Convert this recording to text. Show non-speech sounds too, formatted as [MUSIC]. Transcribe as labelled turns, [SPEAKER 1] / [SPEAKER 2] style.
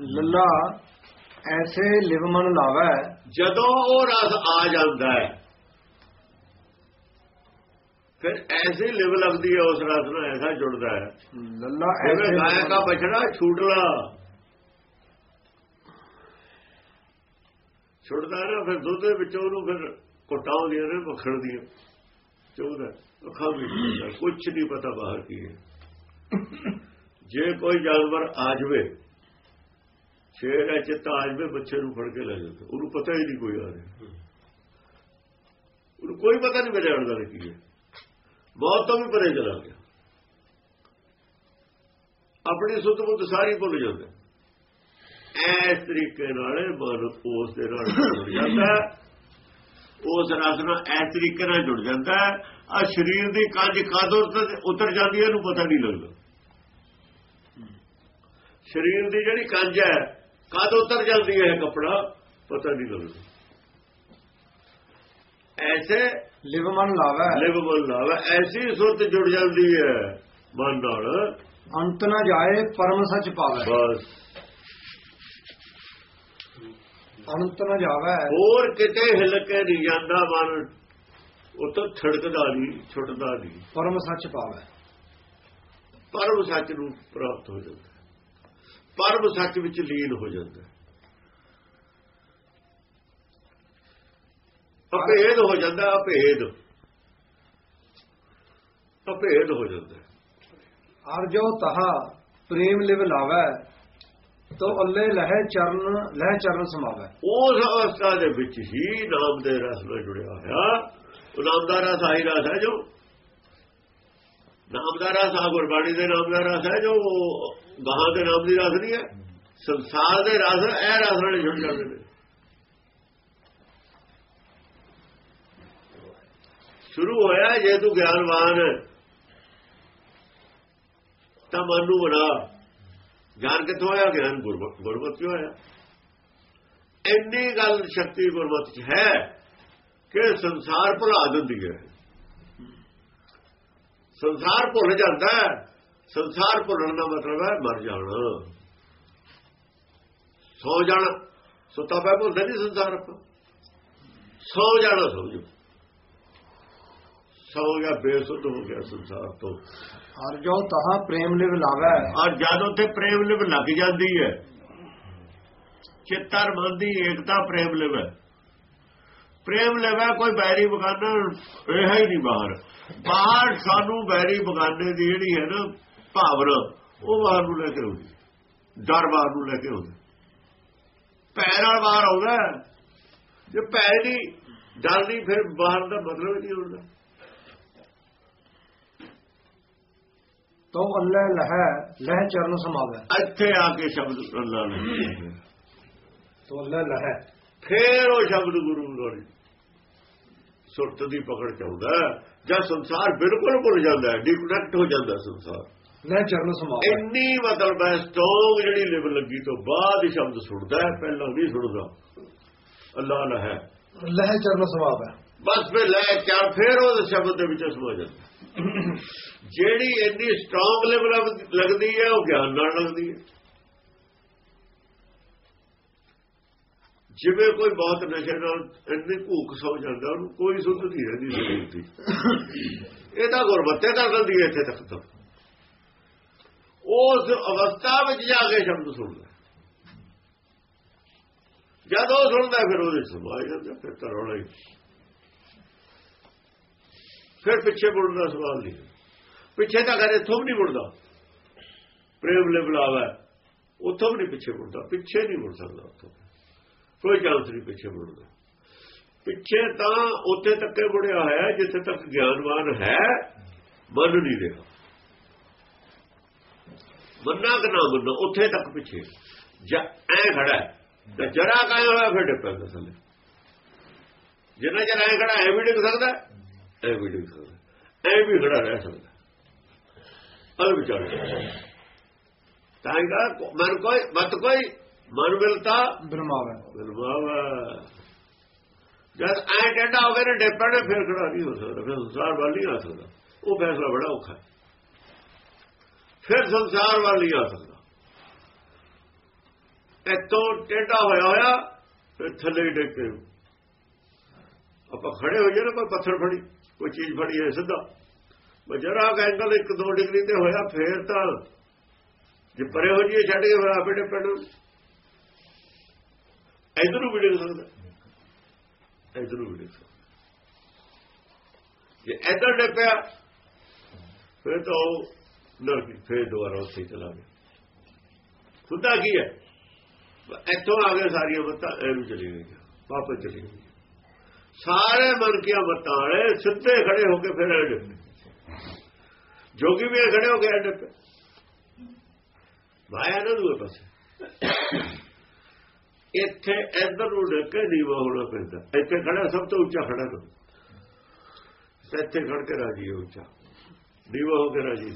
[SPEAKER 1] ਲੱਲਾ ਐਸੇ ਲਿਵ ਮਨ ਲਾਵੈ
[SPEAKER 2] ਜਦੋਂ ਉਹ ਰਸ ਆ ਜਾਂਦਾ ਹੈ। ਫਿਰ ਐਸੀ ਲਿਵ ਲੱਗਦੀ ਹੈ ਉਸ ਰਸ ਨਾਲ ਐਸਾ ਜੁੜਦਾ ਹੈ।
[SPEAKER 1] ਲੱਲਾ ਐਸੇ
[SPEAKER 2] ਗਾਇ ਦਾ ਬਛੜਾ ਛੁੱਟਲਾ। ਛੁੱਟਦਾ ਨਾ ਫਿਰ ਦੁੱਧ ਦੇ ਵਿੱਚੋਂ ਉਹਨੂੰ ਫਿਰ ਘੁੱਟਾਂ ਹੁੰਦੀਆਂ ਨੇ ਮੱਖਣ ਦੀਆਂ ਚੋਦਾ ਅੱਖਾਂ ਵੀ ਕੁਝ ਨਹੀਂ ਪਤਾ ਬਾਹਰ ਕੀ ਹੈ। [COUGHS] ਜੇ ਕੋਈ ਜਾਨਵਰ ਆ ਜਵੇ ਸ਼ੇਰ ਹੈ ਚਿੱਤਾ ਆ ਜਵੇ ਬੱਚੇ ਨੂੰ ਫੜ ਕੇ ਲੈ ਜਾਂਦਾ ਉਹਨੂੰ ਪਤਾ ਹੀ ਨਹੀਂ ਕੋਈ ਆ ਰਿਹਾ। ਉਹਨੂੰ ਕੋਈ ਪਤਾ ਨਹੀਂ ਮੇਰੇ ਅੜਦਾ ਕੀ ਹੈ। ਮੌਤ ਤੋਂ ਵੀ ਪਰੇ ਚਲਾ ਗਿਆ। ਆਪਣੀ ਸੁੱਧ ਬੁੱਧ ਸਾਰੀ ਭੁੱਲ ਜਾਂਦਾ। ਇਸ ਤਰੀਕੇ ਨਾਲ ਮਨ ਉਸ ਦੇ ਨਾਲ ਜੁੜ ਜਾਂਦਾ। ਉਸ ਰਸ ਨਾਲ ਇਸ ਤਰੀਕੇ ਨਾਲ ਜੁੜ ਜਾਂਦਾ ਆ ਸਰੀਰ ਦੀ ਕੰਜ ਕਦੋਂ ਉਤਰ- ਉਤਰ ਜਾਂਦੀ ਹੈ ਇਹਨੂੰ ਪਤਾ ਨਹੀਂ ਲੱਗਦਾ। ਸਰੀਰ ਦੀ ਜਿਹੜੀ ਕੰਜ ਹੈ ਕਦ ਉਤਰ ਜਾਂਦੀ ਹੈ ਕੱਪੜਾ? ਪਤਾ ਨਹੀਂ ਲੱਗਦਾ। ਐਸੇ
[SPEAKER 1] ਲਿਵ ਮਨ ਲਾਵੈ।
[SPEAKER 2] ਲਿਵ ਬੋਲ ਲਾਵਾ। ਐਸੀ ਸੁਰਤ ਜੁੜ ਜਾਂਦੀ ਹੈ ਮਨ ਨਾਲ।
[SPEAKER 1] ਅੰਤ ਨਾ ਜਾਏ ਪਰਮ ਸੱਚ ਪਾਵੈ।
[SPEAKER 2] ਬਸ।
[SPEAKER 1] ਅੰਤ ਨਾ ਜਾਵੈ।
[SPEAKER 2] ਹੋਰ ਕਿਤੇ ਹਿਲ ਕੇ ਨਹੀਂ ਜਾਂਦਾ ਮਨ। ਉਹ ਤਾਂ ਛੜਕਦਾ ਨਹੀਂ ਛੁੱਟਦਾ ਨਹੀਂ।
[SPEAKER 1] ਪਰਮ ਸੱਚ ਪਾਵੈ।
[SPEAKER 2] ਪਰਮ ਸੱਚ ਨੂੰ ਪ੍ਰਾਪਤ ਹੋ ਜਾਂਦਾ। ਪਰਮ ਸੱਚ ਵਿੱਚ ਲੀਨ ਹੋ ਜਾਂਦਾ। ਅਭੇਦ ਹੋ ਜਾਂਦਾ ਅਭੇਦ। ਅਭੇਦ ਹੋ ਜਾਂਦਾ। ਹੈ।
[SPEAKER 1] ਅਰ ਜੋ ਤਹਾ ਪ੍ਰੇਮ ਲਿਵ ਲਾਵੈ ਤੋ ਅੱਲੇ ਲਹਿ ਚਰਨ ਲਹਿ ਚਰਨ ਸਮਾਵੈ।
[SPEAKER 2] ਉਸ ਅਵਸਥਾ ਦੇ ਵਿੱਚ ਹੀ ਨਾਮ ਦੇ ਰਸ ਨਾਲ ਜੁੜਿਆ ਹੋਇਆ। ਉਹ ਨਾਮ ਦਾ ਰਸ ਆਈ ਰਸ ਹੈ ਜੋ। ਨਾਮ ਦਾ ਰਸ ਆ ਗੁਰਬਾਣੀ ਦੇ ਨਾਮ ਦਾ ਰਸ ਹੈ ਜੋ। ਗਾਹਾਂ ਦੇ ਨਾਮ ਦੀ ਰਾਸ ਨਹੀਂ ਹੈ। ਸੰਸਾਰ ਦੇ ਰਸ ਇਹ ਰਸ ਨਾਲ ਜੁੜ ਜਾਂਦੇ ਨੇ। ਸ਼ੁਰੂ ਹੋਇਆ ਜੇ ਤੂੰ ਗਿਆਨਵਾਨ, ਤਾਂ ਮਨ ਨੂੰ ਬਣਾ। ਗਿਆਨ ਕਿੱਥੋਂ ਆਇਆ? ਗਿਆਨ ਗੁਰਮਤਿ ਗੁਰਮਤਿ ਕਿਉਂ ਆਇਆ? ਇੰਨੀ ਗੱਲ ਸ਼ਕਤੀ ਗੁਰਮਤਿ ਚ ਹੈ ਕਿ ਸੰਸਾਰ ਭੁਲਾ ਦਿੰਦੀ ਹੈ। ਸੰਸਾਰ ਭੁੱਲ ਜਾਂਦਾ ਹੈ। ਸੰਸਾਰ ਭੁੱਲਣ ਦਾ ਮਤਲਬ ਹੈ ਮਰ ਜਾਣਾ। ਸੌ ਜਾਣਾ ਸੁੱਤਾ ਪਿਆ ਭੁੱਲਦਾ ਨਹੀਂ ਸੰਸਾਰ ਆਪਾਂ। ਸੌ ਜਾਣਾ ਸਮਝੋ ਸੌ ਗਿਆ ਬੇਸੁੱਧ ਹੋ ਗਿਆ ਸੰਸਾਰ ਤੋਂ।
[SPEAKER 1] ਅਰ ਜੋ ਤਹਾ ਪ੍ਰੇਮ ਲਿਵ ਲਾਵੈ।
[SPEAKER 2] ਔਰ ਜਦ ਉੱਥੇ ਪ੍ਰੇਮ ਲਿਵ ਲੱਗ ਜਾਂਦੀ ਹੈ ਚਿੱਤਰ ਮਨ ਦੀ ਏਕਤਾ ਪ੍ਰੇਮ ਲਿਵ ਹੈ। ਪ੍ਰੇਮ ਲਿਵ ਕੋਈ ਬੈਰੀ ਬਗਾਨਾ ਇਹ ਹੀ ਨਹੀਂ ਬਾਹਰ। ਬਾਹਰ ਸਾਨੂੰ ਬੈਰੀ ਬਗਾਨੇ ਦੀ ਜਿਹੜੀ ਹੈ ਨਾ ਭਾਵਨਾ ਉਹ ਬਾਹਰ ਨੂੰ ਲੈ ਕੇ ਆਉਂਦੀ ਡਰ ਬਾਹਰ ਨੂੰ ਲੈ ਕੇ ਆਉਂਦਾ ਪੈਰ ਨਾਲ ਬਾਹਰ ਆਉਂਦਾ ਜੇ ਪੈ ਨਹੀਂ ਡਰ ਨਹੀਂ ਫਿਰ ਬਾਹਰ ਦਾ ਮਤਲਬ ਨਹੀਂ ਹੁੰਦਾ।
[SPEAKER 1] ਤੋ ਅੱਲੇ ਲਹਿ ਲਹਿ ਚਰਨ ਸਮਾਵੈ
[SPEAKER 2] ਇੱਥੇ ਆ ਕੇ ਸ਼ਬਦ ਅੱਲਾ ਨੇ
[SPEAKER 1] ਤੋ ਅੱਲੇ ਲਹਿ।
[SPEAKER 2] ਫੇਰ ਉਹ ਸ਼ਬਦ ਗੁਰੂ ਗੋਰੀ ਸੁਰਤ ਦੀ ਪਕੜ ਚ ਆਉਂਦਾ। ਜਦ ਸੰਸਾਰ ਬਿਲਕੁਲ ਭੁੱਲ ਜਾਂਦਾ ਹੈ ਡਿਸਕਨੈਕਟ ਹੋ ਜਾਂਦਾ ਸੰਸਾਰ।
[SPEAKER 1] ਲਹਿ ਚਰਨ ਸਮਾਵੈ
[SPEAKER 2] ਇੰਨੀ ਮਤਲਬ ਹੈ ਸਟੋਂਗ ਜਿਹੜੀ ਲਿਵ ਲੱਗੀ ਤੋਂ ਬਾਅਦ ਹੀ ਸ਼ਬਦ ਸੁਣਦਾ ਹੈ ਪਹਿਲਾਂ ਨਹੀਂ ਸੁਣਦਾ ਅੱਲਾ ਨਾ ਹੈ।
[SPEAKER 1] ਲਹਿ ਚਰਨ ਸਮਾਵੈ
[SPEAKER 2] ਬਸ ਫਿਰ ਲੈ ਕੇ ਫੇਰ ਉਹ ਸ਼ਬਦ ਦੇ ਵਿੱਚ ਸਮਝ ਜਾਂਦਾ। ਜਿਹੜੀ ਇੰਨੀ ਸਟਰੋਂਗ ਲਿਵ ਲੱਗਦੀ ਹੈ ਉਹ ਗਿਆਨ ਨਾਲ ਲੱਗਦੀ ਹੈ। ਜਿਵੇਂ ਕੋਈ ਬਹੁਤ ਨਸ਼ੇ ਨਾਲ ਇੰਨੀ ਭੂਖ ਸੌ ਜਾਂਦਾ ਉਹਨੂੰ ਕੋਈ ਸੁੱਧ ਨਹੀਂ ਰਹਿੰਦੀ ਸਰੀਰ ਦੀ। [COUGHS] ਇਹ ਤਾਂ ਗੁਰਮਤਿ ਕਰ ਦਿੰਦੀ ਹੈ ਇੱਥੇ ਤੱਕ ਤਾਂ। ਉਸ ਅਵਸਥਾ ਵਿੱਚ ਜਾ ਕੇ ਸ਼ਬਦ ਸੁਣਦਾ। ਜਦ ਉਹ ਸੁਣਦਾ, ਫਿਰ ਉਹਦੇ ਸਮਾ ਜਾਂਦਾ ਫਿਰ ਤਾਂ ਹੀ। ਫਿਰ ਪਿੱਛੇ ਮੁੜਨ ਦਾ ਸਵਾਲ ਨਹੀਂ। ਪਿੱਛੇ ਤਾਂ ਕਦੇ ਥੋਮ ਨਹੀਂ ਮੁੜਦਾ। ਪ੍ਰੇਮ ਲੈ ਬੁਲਾਵਾ ਉੱਥੋਂ ਵੀ ਨਹੀਂ ਪਿੱਛੇ ਮੁੜਦਾ। ਪਿੱਛੇ ਨਹੀਂ ਮੁੜ ਸਕਦਾ ਉੱਥੋਂ। ਕੋਈ ਚਾਂਸ ਨਹੀਂ, ਪਿੱਛੇ ਮੁੜਦਾ। ਪਿੱਛੇ ਤਾਂ ਉੱਥੇ ਤੱਕ ਮੁੜਿਆ ਹੋਇਆ ਜਿੱਥੇ ਤੱਕ ਗਿਆਨਵਾਨ ਹੈ, ਮਨ ਨਹੀਂ ਰਿਹਾ। ਮੰਨਾ ਕਿ ਨਾ ਮੰਨਾ ਉੱਥੇ ਤੱਕ ਪਿੱਛੇ। ਜਾਂ ਐ ਖੜਾ ਤੇ ਜਰਾ ਕਾਇ ਹੋਇਆ ਫਿਰ ਡਿੱਪੇਗਾ ਥੱਲੇ। ਜਿੰਨਾ ਜਰਾ ਐ ਖੜਾ ਐ ਵੀ ਡਿੱਗ ਸਕਦਾ ਐ ਵੀ ਡਿੱਗ ਸਕਦਾ ਐ ਵੀ ਖੜਾ ਰਹਿ ਸਕਦਾ ਅਲ ਵਿਚਾਰ ਤਾਂ ਇਹਦਾ ਮਨ ਕੋਈ ਮਤ ਕੋਈ ਮਨ ਮਿਲਤਾ
[SPEAKER 1] ਬਰਮਾਵੈ
[SPEAKER 2] ਬਿਲਵਾਵਾ ਜਦ ਐ ਟੈਂਡਾ ਹੋ ਗਿਆ ਨਾ ਡਿੱਪਣ ਫਿਰ ਖੜਾ ਨਹੀਂ ਹੋ ਸਕਦਾ ਫਿਰ ਸੰਸਾਰ ਵੱਲ ਆ ਸਕਦਾ। ਉਹ ਫੈਸਲਾ ਬੜਾ ਔਖਾ ਹੈ। ਫਿਰ ਸੰਸਾਰ ਵੱਲ ਨਹੀਂ ਆ ਸਕਦਾ। ਇੱਥੋਂ ਟੇਢਾ ਹੋਇਆ ਹੋਇਆ, ਫਿਰ ਥੱਲੇ ਡਿੱਗ ਕੇ ਆਪਾਂ ਖੜੇ ਹੋ ਜਾਣਾ ਕੋਈ ਪੱਥਰ ਫੜੀ, ਕੋਈ ਚੀਜ਼ ਫੜੀ ਹੈ ਸਿੱਧਾ। ਜਰਾ ਐਂਗਲ 1-2 ਡਿਗਰੀ ਤੇ ਹੋਇਆ, ਫੇਰ ਤਾਂ ਜੇ ਪਰੇ ਹੋ ਜੀਏ ਛੱਡ ਕੇ ਫਿਰ ਆਪੇ ਡਿੱਪਣ ਇਧਰੋਂ ਵੀ ਡਿੱਗ ਸਕਦਾ। ਇਧਰੋਂ ਵੀ ਡਿੱਗ ਸਕਦਾ। ਜੇ ਇਧਰ ਡਿੱਪਿਆ ਫਿਰ ਤਾਂ ਉਹ ਨਰਕ ਫੇਰ ਦੁਬਾਰਾ ਉੱਥੇ ਚਲਾ ਗਿਆ ਖੁਦਾ ਕੀ ਹੈ? ਇੱਥੋਂ ਆ ਗਏ ਸਾਰੀਆਂ ਬੱਤਾਂ ਐਨੂੰ ਚਲੀ ਗਈਆਂ, ਵਾਪਸ ਚਲੀ ਗਈਆਂ। ਸਾਰੇ ਮਨ ਕੀਆਂ ਮੱਤਾਂ ਵਾਲੇ ਸਿੱਧੇ ਖੜੇ ਹੋ ਕੇ ਫਿਰ ਐਡ ਜੋਗੀ ਵੀ ਖੜੇ ਹੋ ਕੇ ਐਡ ਮਾਇਆ ਨਾ ਦੂਏ ਪਾਸੇ। ਇੱਥੇ ਇੱਧਰ ਨੂੰ ਡੱਕੇ ਨੀਵਾ ਹੋਣਾ ਪੈਂਦਾ। ਇੱਥੇ ਖੜਾ, ਸਭ ਤੋਂ ਉੱਚਾ ਖੜਾ ਨਾ ਇੱਥੇ ਖੜ ਕੇ ਰਾਜੀ ਉੱਚਾ। ਨੀਵਾ ਹੋ ਕੇ ਰਾਜੀ